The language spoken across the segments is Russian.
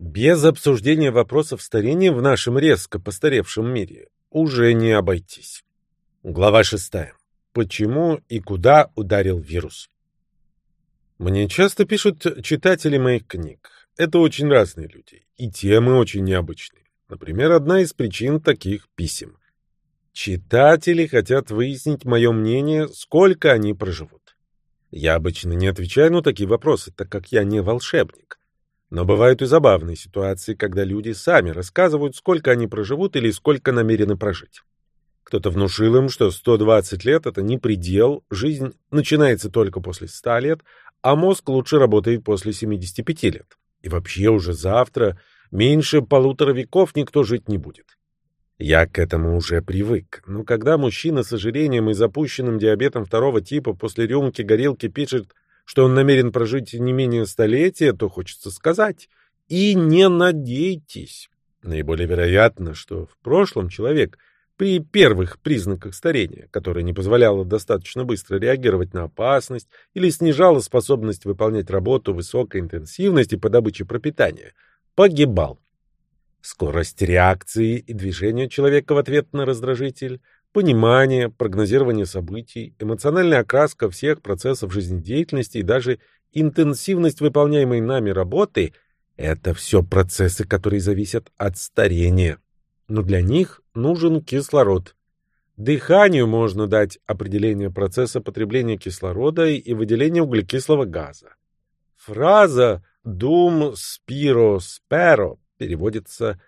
Без обсуждения вопросов старения в нашем резко постаревшем мире уже не обойтись. Глава шестая. Почему и куда ударил вирус? Мне часто пишут читатели моих книг. Это очень разные люди, и темы очень необычные. Например, одна из причин таких писем. Читатели хотят выяснить мое мнение, сколько они проживут. Я обычно не отвечаю на такие вопросы, так как я не волшебник. Но бывают и забавные ситуации, когда люди сами рассказывают, сколько они проживут или сколько намерены прожить. Кто-то внушил им, что 120 лет — это не предел, жизнь начинается только после 100 лет, а мозг лучше работает после 75 лет. И вообще уже завтра меньше полутора веков никто жить не будет. Я к этому уже привык. Но когда мужчина с ожирением и запущенным диабетом второго типа после рюмки горелки пишет, что он намерен прожить не менее столетия, то хочется сказать «и не надейтесь». Наиболее вероятно, что в прошлом человек – при первых признаках старения, которое не позволяло достаточно быстро реагировать на опасность или снижало способность выполнять работу высокой интенсивности по добыче пропитания, погибал. Скорость реакции и движения человека в ответ на раздражитель, понимание, прогнозирование событий, эмоциональная окраска всех процессов жизнедеятельности и даже интенсивность выполняемой нами работы – это все процессы, которые зависят от старения но для них нужен кислород. Дыханию можно дать определение процесса потребления кислорода и выделения углекислого газа. Фраза «dum spiro spero» переводится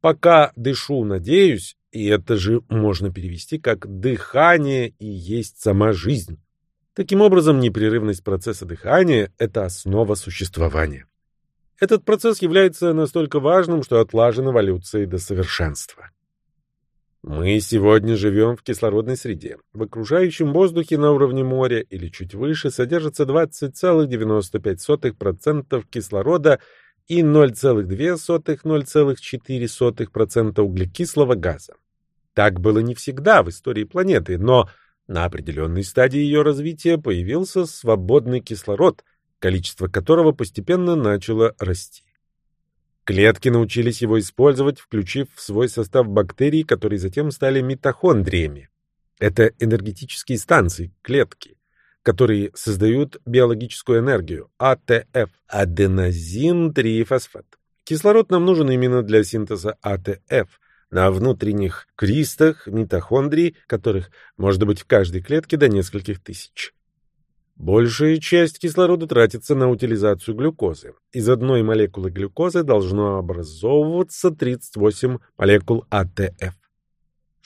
«пока дышу, надеюсь», и это же можно перевести как «дыхание и есть сама жизнь». Таким образом, непрерывность процесса дыхания – это основа существования. Этот процесс является настолько важным, что отлажен эволюцией до совершенства. Мы сегодня живем в кислородной среде. В окружающем воздухе на уровне моря или чуть выше содержится 20,95% кислорода и 0,2-0,4% углекислого газа. Так было не всегда в истории планеты, но на определенной стадии ее развития появился свободный кислород – количество которого постепенно начало расти. Клетки научились его использовать, включив в свой состав бактерии, которые затем стали митохондриями. Это энергетические станции, клетки, которые создают биологическую энергию, АТФ, аденозин-3-фосфат. Кислород нам нужен именно для синтеза АТФ, на внутренних кристах митохондрий, которых может быть в каждой клетке до нескольких тысяч. Большая часть кислорода тратится на утилизацию глюкозы. Из одной молекулы глюкозы должно образовываться 38 молекул АТФ.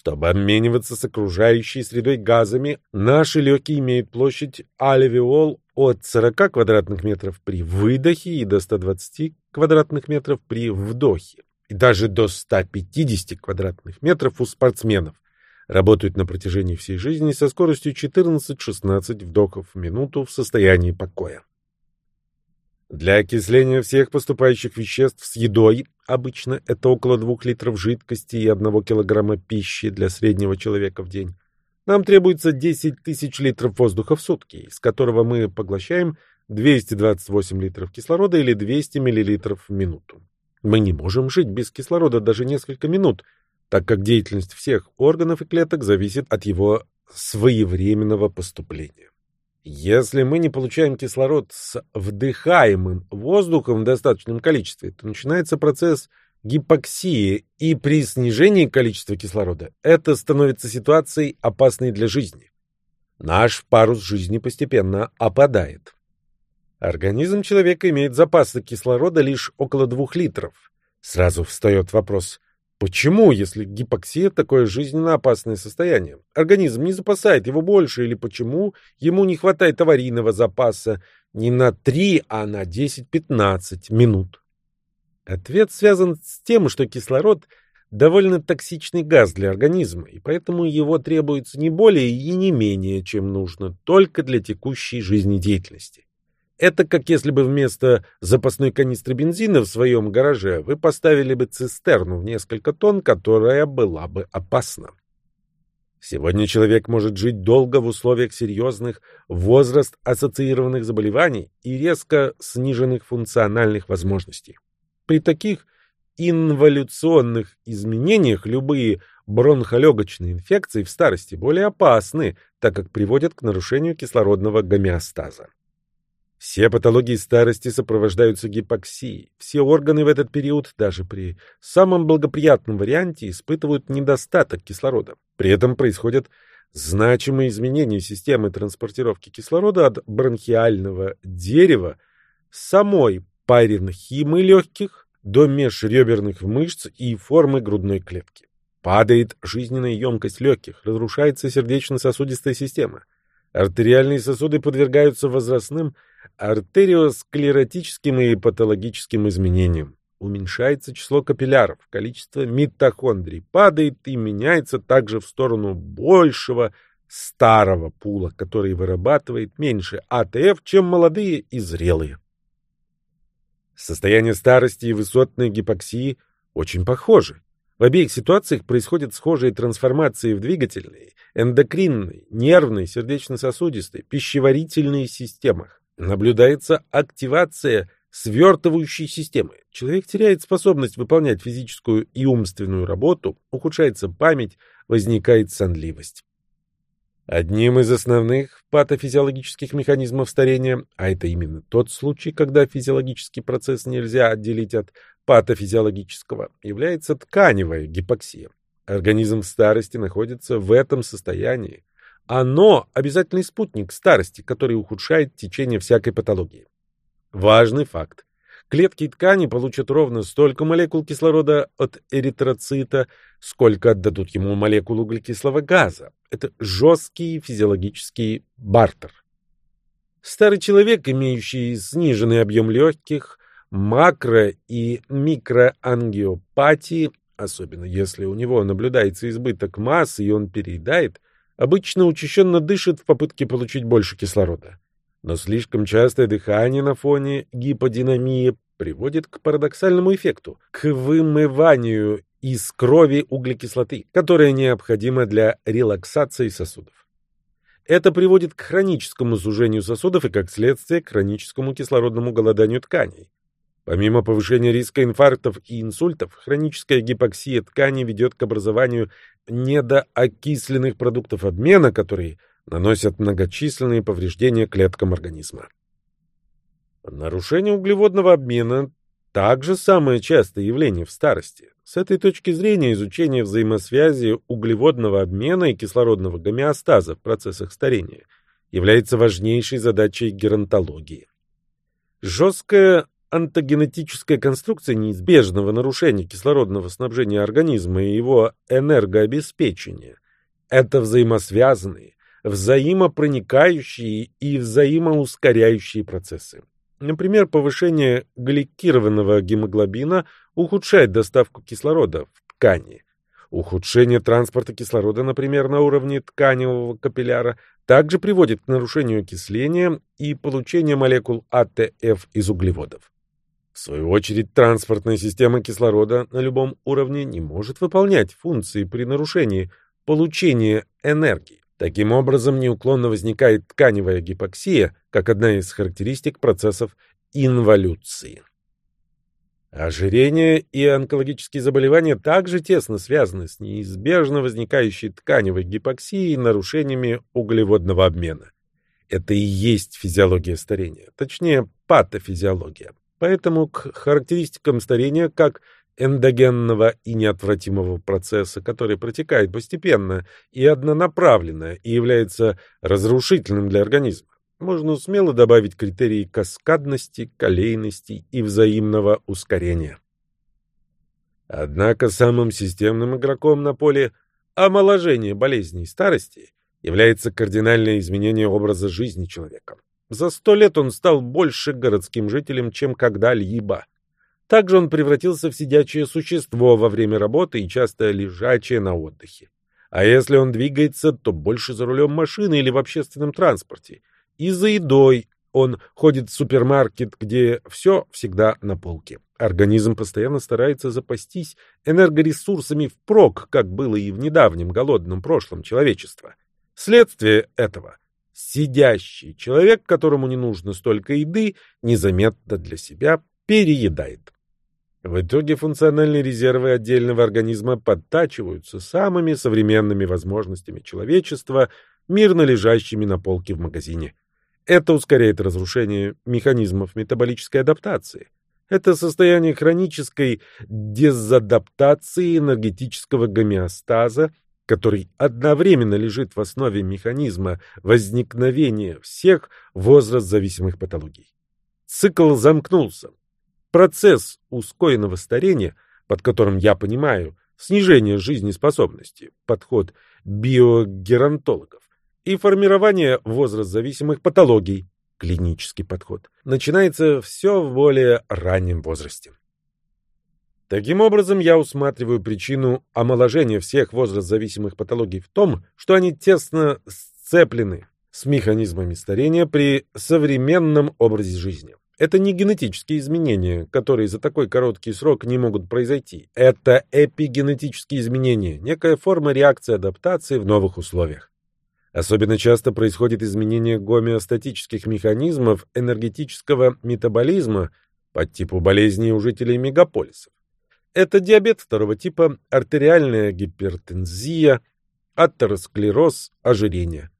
Чтобы обмениваться с окружающей средой газами, наши легкие имеют площадь альвеол от 40 квадратных метров при выдохе и до 120 квадратных метров при вдохе, и даже до 150 квадратных метров у спортсменов – работают на протяжении всей жизни со скоростью 14-16 вдохов в минуту в состоянии покоя. Для окисления всех поступающих веществ с едой, обычно это около 2 литров жидкости и 1 килограмма пищи для среднего человека в день, нам требуется 10 тысяч литров воздуха в сутки, из которого мы поглощаем 228 литров кислорода или 200 миллилитров в минуту. Мы не можем жить без кислорода даже несколько минут – так как деятельность всех органов и клеток зависит от его своевременного поступления. Если мы не получаем кислород с вдыхаемым воздухом в достаточном количестве, то начинается процесс гипоксии, и при снижении количества кислорода это становится ситуацией, опасной для жизни. Наш парус жизни постепенно опадает. Организм человека имеет запасы кислорода лишь около двух литров. Сразу встает вопрос, Почему, если гипоксия такое жизненно опасное состояние? Организм не запасает его больше, или почему ему не хватает аварийного запаса не на 3, а на 10-15 минут? Ответ связан с тем, что кислород довольно токсичный газ для организма, и поэтому его требуется не более и не менее, чем нужно, только для текущей жизнедеятельности. Это как если бы вместо запасной канистры бензина в своем гараже вы поставили бы цистерну в несколько тонн, которая была бы опасна. Сегодня человек может жить долго в условиях серьезных возраст-ассоциированных заболеваний и резко сниженных функциональных возможностей. При таких инволюционных изменениях любые бронхолегочные инфекции в старости более опасны, так как приводят к нарушению кислородного гомеостаза. Все патологии старости сопровождаются гипоксией. Все органы в этот период, даже при самом благоприятном варианте, испытывают недостаток кислорода. При этом происходят значимые изменения системы транспортировки кислорода от бронхиального дерева самой паренхимы легких до межреберных мышц и формы грудной клетки. Падает жизненная емкость легких, разрушается сердечно-сосудистая система. Артериальные сосуды подвергаются возрастным артериосклеротическим и патологическим изменениям. Уменьшается число капилляров, количество митохондрий падает и меняется также в сторону большего старого пула, который вырабатывает меньше АТФ, чем молодые и зрелые. Состояние старости и высотной гипоксии очень похожи. В обеих ситуациях происходят схожие трансформации в двигательной, эндокринной, нервной, сердечно-сосудистой, пищеварительной системах. Наблюдается активация свертывающей системы. Человек теряет способность выполнять физическую и умственную работу, ухудшается память, возникает сонливость. Одним из основных патофизиологических механизмов старения, а это именно тот случай, когда физиологический процесс нельзя отделить от патофизиологического, является тканевая гипоксия. Организм в старости находится в этом состоянии, оно – обязательный спутник старости, который ухудшает течение всякой патологии. Важный факт. Клетки ткани получат ровно столько молекул кислорода от эритроцита, сколько отдадут ему молекул углекислого газа. Это жесткий физиологический бартер. Старый человек, имеющий сниженный объем легких, макро- и микроангиопатии, особенно если у него наблюдается избыток массы и он переедает, обычно учащенно дышит в попытке получить больше кислорода. Но слишком частое дыхание на фоне гиподинамии приводит к парадоксальному эффекту, к вымыванию из крови углекислоты, которая необходима для релаксации сосудов. Это приводит к хроническому сужению сосудов и, как следствие, к хроническому кислородному голоданию тканей. Помимо повышения риска инфарктов и инсультов, хроническая гипоксия тканей ведет к образованию недоокисленных продуктов обмена, которые наносят многочисленные повреждения клеткам организма. Нарушение углеводного обмена также самое частое явление в старости. С этой точки зрения изучение взаимосвязи углеводного обмена и кислородного гомеостаза в процессах старения является важнейшей задачей геронтологии. Жесткое антогенетическая конструкция неизбежного нарушения кислородного снабжения организма и его энергообеспечения – это взаимосвязанные, взаимопроникающие и взаимоускоряющие процессы. Например, повышение гликированного гемоглобина ухудшает доставку кислорода в ткани. Ухудшение транспорта кислорода, например, на уровне тканевого капилляра, также приводит к нарушению окисления и получению молекул АТФ из углеводов. В свою очередь, транспортная система кислорода на любом уровне не может выполнять функции при нарушении получения энергии. Таким образом, неуклонно возникает тканевая гипоксия, как одна из характеристик процессов инволюции. Ожирение и онкологические заболевания также тесно связаны с неизбежно возникающей тканевой гипоксией и нарушениями углеводного обмена. Это и есть физиология старения, точнее, патофизиология. Поэтому к характеристикам старения как эндогенного и неотвратимого процесса, который протекает постепенно и однонаправленно и является разрушительным для организма, можно смело добавить критерии каскадности, колейности и взаимного ускорения. Однако самым системным игроком на поле омоложения болезней старости является кардинальное изменение образа жизни человека. За сто лет он стал больше городским жителем, чем когда-либо. Также он превратился в сидячее существо во время работы и часто лежачее на отдыхе. А если он двигается, то больше за рулем машины или в общественном транспорте. И за едой он ходит в супермаркет, где все всегда на полке. Организм постоянно старается запастись энергоресурсами впрок, как было и в недавнем голодном прошлом человечества. Следствие этого Сидящий человек, которому не нужно столько еды, незаметно для себя переедает. В итоге функциональные резервы отдельного организма подтачиваются самыми современными возможностями человечества, мирно лежащими на полке в магазине. Это ускоряет разрушение механизмов метаболической адаптации. Это состояние хронической дезадаптации энергетического гомеостаза, который одновременно лежит в основе механизма возникновения всех возраст-зависимых патологий. Цикл замкнулся. Процесс ускоренного старения, под которым я понимаю снижение жизнеспособности, подход биогеронтологов, и формирование возраст-зависимых патологий, клинический подход, начинается все в более раннем возрасте. Таким образом, я усматриваю причину омоложения всех возраст-зависимых патологий в том, что они тесно сцеплены с механизмами старения при современном образе жизни. Это не генетические изменения, которые за такой короткий срок не могут произойти. Это эпигенетические изменения, некая форма реакции адаптации в новых условиях. Особенно часто происходит изменение гомеостатических механизмов энергетического метаболизма по типу болезней у жителей мегаполисов. Это диабет второго типа, артериальная гипертензия, атеросклероз, ожирение.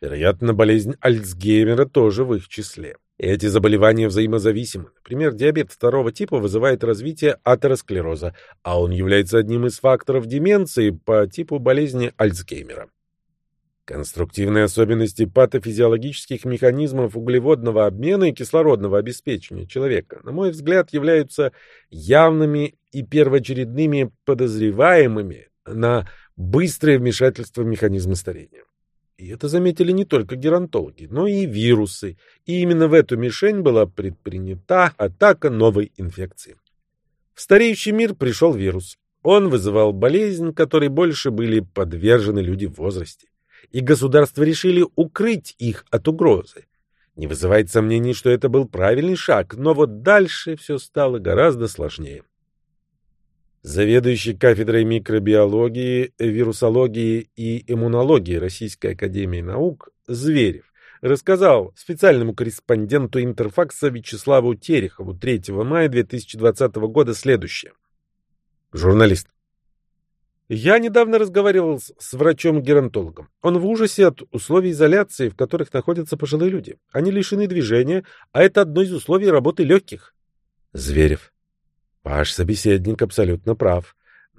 Вероятно, болезнь Альцгеймера тоже в их числе. Эти заболевания взаимозависимы. Например, диабет второго типа вызывает развитие атеросклероза, а он является одним из факторов деменции по типу болезни Альцгеймера. Конструктивные особенности патофизиологических механизмов углеводного обмена и кислородного обеспечения человека, на мой взгляд, являются явными и первоочередными подозреваемыми на быстрое вмешательство в механизмы старения. И это заметили не только геронтологи, но и вирусы, и именно в эту мишень была предпринята атака новой инфекции. В стареющий мир пришел вирус. Он вызывал болезнь, которой больше были подвержены люди в возрасте и государства решили укрыть их от угрозы. Не вызывает сомнений, что это был правильный шаг, но вот дальше все стало гораздо сложнее. Заведующий кафедрой микробиологии, вирусологии и иммунологии Российской академии наук Зверев рассказал специальному корреспонденту Интерфакса Вячеславу Терехову 3 мая 2020 года следующее. Журналист. Я недавно разговаривал с врачом-геронтологом. Он в ужасе от условий изоляции, в которых находятся пожилые люди. Они лишены движения, а это одно из условий работы легких. Зверев. Ваш собеседник абсолютно прав.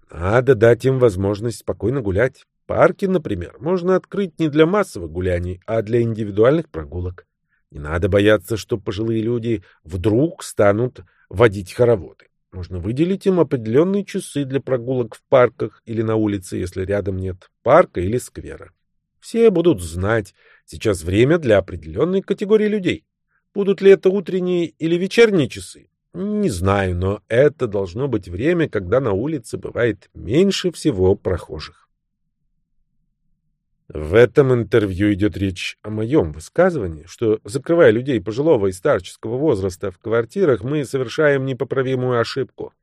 Надо дать им возможность спокойно гулять. Парки, например, можно открыть не для массовых гуляний, а для индивидуальных прогулок. Не надо бояться, что пожилые люди вдруг станут водить хороводы. Можно выделить им определенные часы для прогулок в парках или на улице, если рядом нет парка или сквера. Все будут знать, сейчас время для определенной категории людей. Будут ли это утренние или вечерние часы? Не знаю, но это должно быть время, когда на улице бывает меньше всего прохожих. В этом интервью идет речь о моем высказывании, что, закрывая людей пожилого и старческого возраста в квартирах, мы совершаем непоправимую ошибку.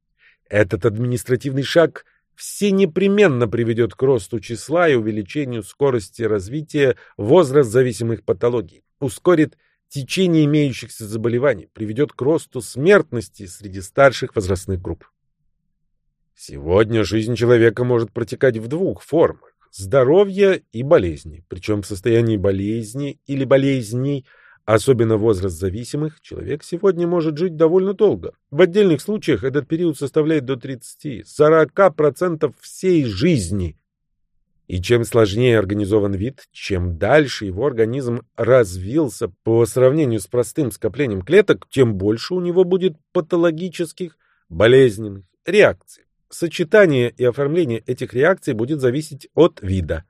Этот административный шаг все непременно приведет к росту числа и увеличению скорости развития возраст зависимых патологий, ускорит течение имеющихся заболеваний, приведет к росту смертности среди старших возрастных групп. Сегодня жизнь человека может протекать в двух формах здоровья и болезни. Причем в состоянии болезни или болезней, особенно возраст зависимых, человек сегодня может жить довольно долго. В отдельных случаях этот период составляет до 30-40% всей жизни. И чем сложнее организован вид, чем дальше его организм развился по сравнению с простым скоплением клеток, тем больше у него будет патологических болезненных реакций. Сочетание и оформление этих реакций будет зависеть от вида.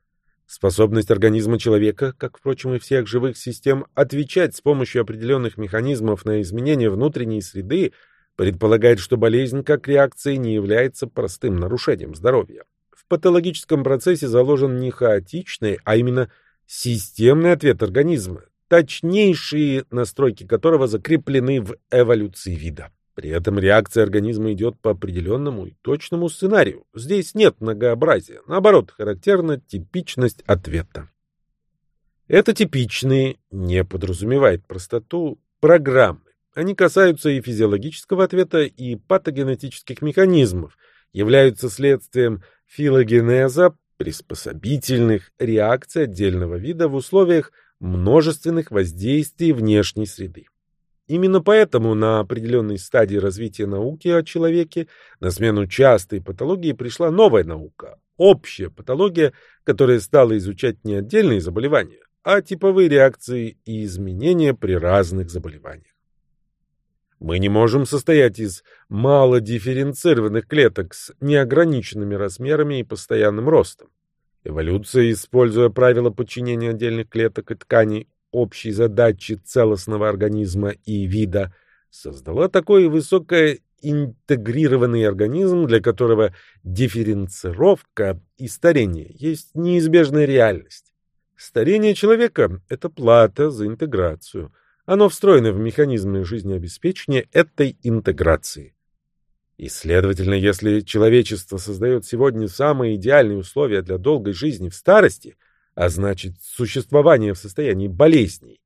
Способность организма человека, как, впрочем, и всех живых систем, отвечать с помощью определенных механизмов на изменения внутренней среды предполагает, что болезнь как реакция не является простым нарушением здоровья. В патологическом процессе заложен не хаотичный, а именно системный ответ организма, точнейшие настройки которого закреплены в эволюции вида. При этом реакция организма идет по определенному и точному сценарию. Здесь нет многообразия. Наоборот, характерна типичность ответа. Это типичные не подразумевает простоту программы. Они касаются и физиологического ответа, и патогенетических механизмов, являются следствием филогенеза, приспособительных реакций отдельного вида в условиях множественных воздействий внешней среды. Именно поэтому на определенной стадии развития науки о человеке на смену частой патологии пришла новая наука – общая патология, которая стала изучать не отдельные заболевания, а типовые реакции и изменения при разных заболеваниях. Мы не можем состоять из малодифференцированных клеток с неограниченными размерами и постоянным ростом. Эволюция, используя правила подчинения отдельных клеток и тканей общей задачи целостного организма и вида, создала такой высокоинтегрированный организм, для которого дифференцировка и старение есть неизбежная реальность. Старение человека – это плата за интеграцию – оно встроено в механизмы жизнеобеспечения этой интеграции. И, следовательно, если человечество создает сегодня самые идеальные условия для долгой жизни в старости, а значит существование в состоянии болезней,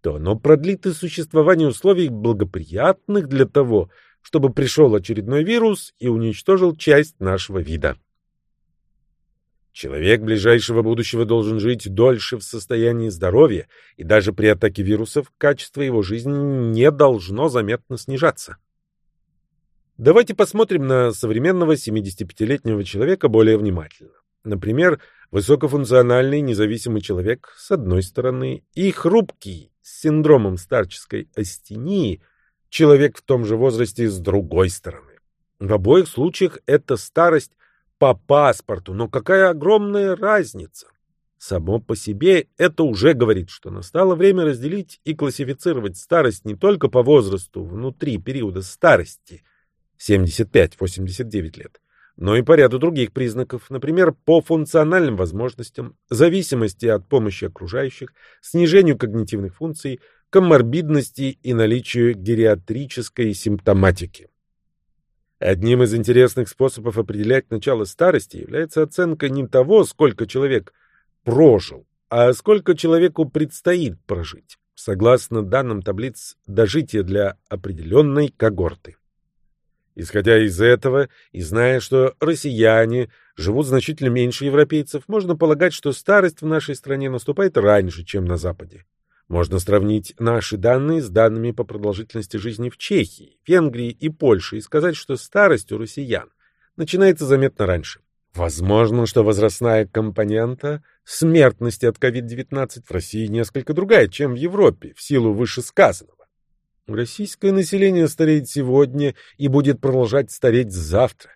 то оно продлит и существование условий благоприятных для того, чтобы пришел очередной вирус и уничтожил часть нашего вида. Человек ближайшего будущего должен жить дольше в состоянии здоровья, и даже при атаке вирусов качество его жизни не должно заметно снижаться. Давайте посмотрим на современного 75-летнего человека более внимательно. Например, высокофункциональный независимый человек с одной стороны и хрупкий с синдромом старческой астении человек в том же возрасте с другой стороны. В обоих случаях эта старость по паспорту, но какая огромная разница? Само по себе это уже говорит, что настало время разделить и классифицировать старость не только по возрасту внутри периода старости 75-89 лет, но и по ряду других признаков, например, по функциональным возможностям, зависимости от помощи окружающих, снижению когнитивных функций, коморбидности и наличию гериатрической симптоматики. Одним из интересных способов определять начало старости является оценка не того, сколько человек прожил, а сколько человеку предстоит прожить, согласно данным таблиц дожития для определенной когорты. Исходя из этого и зная, что россияне живут значительно меньше европейцев, можно полагать, что старость в нашей стране наступает раньше, чем на Западе. Можно сравнить наши данные с данными по продолжительности жизни в Чехии, Венгрии и Польше и сказать, что старость у россиян начинается заметно раньше. Возможно, что возрастная компонента смертности от COVID-19 в России несколько другая, чем в Европе, в силу вышесказанного. Российское население стареет сегодня и будет продолжать стареть завтра.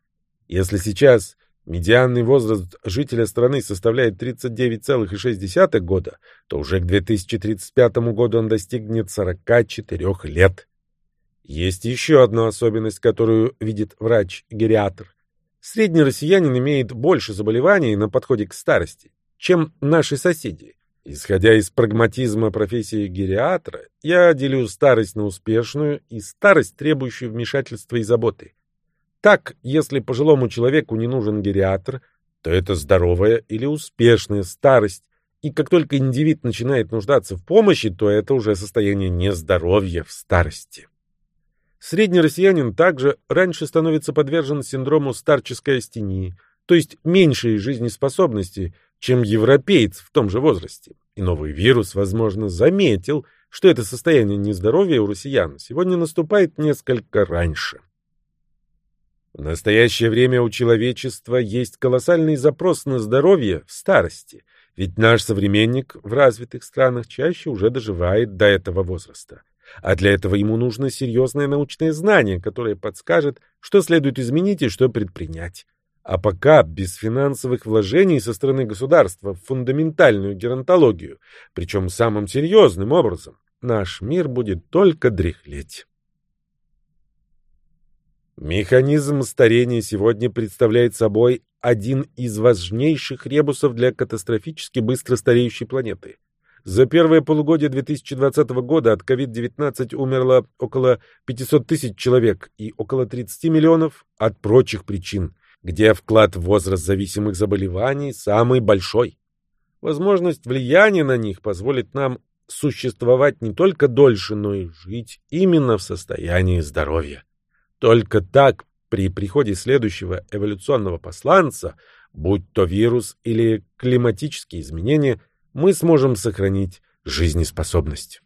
Если сейчас медианный возраст жителя страны составляет 39,6 года, то уже к 2035 году он достигнет 44 лет. Есть еще одна особенность, которую видит врач-гериатр. Средний россиянин имеет больше заболеваний на подходе к старости, чем наши соседи. Исходя из прагматизма профессии гериатра, я делю старость на успешную и старость, требующую вмешательства и заботы. Так, если пожилому человеку не нужен гериатр, то это здоровая или успешная старость, и как только индивид начинает нуждаться в помощи, то это уже состояние нездоровья в старости. Средний россиянин также раньше становится подвержен синдрому старческой астении, то есть меньшей жизнеспособности, чем европеец в том же возрасте. И новый вирус, возможно, заметил, что это состояние нездоровья у россиян сегодня наступает несколько раньше. В настоящее время у человечества есть колоссальный запрос на здоровье в старости, ведь наш современник в развитых странах чаще уже доживает до этого возраста. А для этого ему нужно серьезное научное знание, которое подскажет, что следует изменить и что предпринять. А пока без финансовых вложений со стороны государства в фундаментальную геронтологию, причем самым серьезным образом, наш мир будет только дряхлеть. Механизм старения сегодня представляет собой один из важнейших ребусов для катастрофически быстро стареющей планеты. За первое полугодие 2020 года от COVID-19 умерло около 500 тысяч человек и около 30 миллионов от прочих причин, где вклад в возраст зависимых заболеваний самый большой. Возможность влияния на них позволит нам существовать не только дольше, но и жить именно в состоянии здоровья. Только так при приходе следующего эволюционного посланца, будь то вирус или климатические изменения, мы сможем сохранить жизнеспособность.